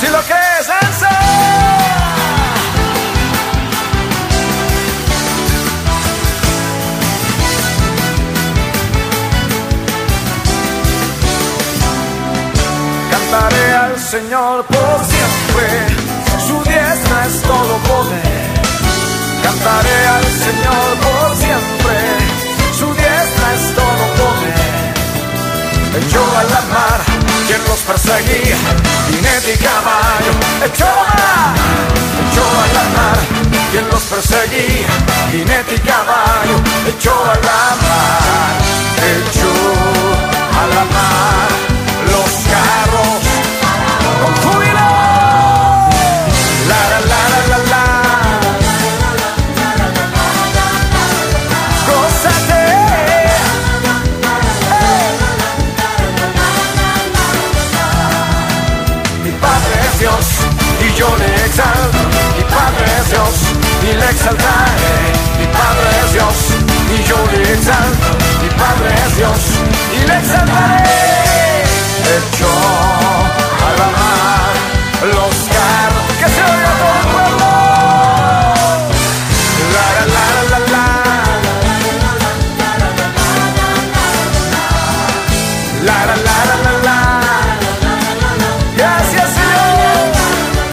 Si lo crees, danza. Cantaré al Señor por siempre, su diestra es todo poder. Cantaré al Señor Echó a la mar quien los perseguía, jinete y caballo, echó a la echó a mar quien los perseguía, jinete y caballo, Y yo le exalto. Mi Padre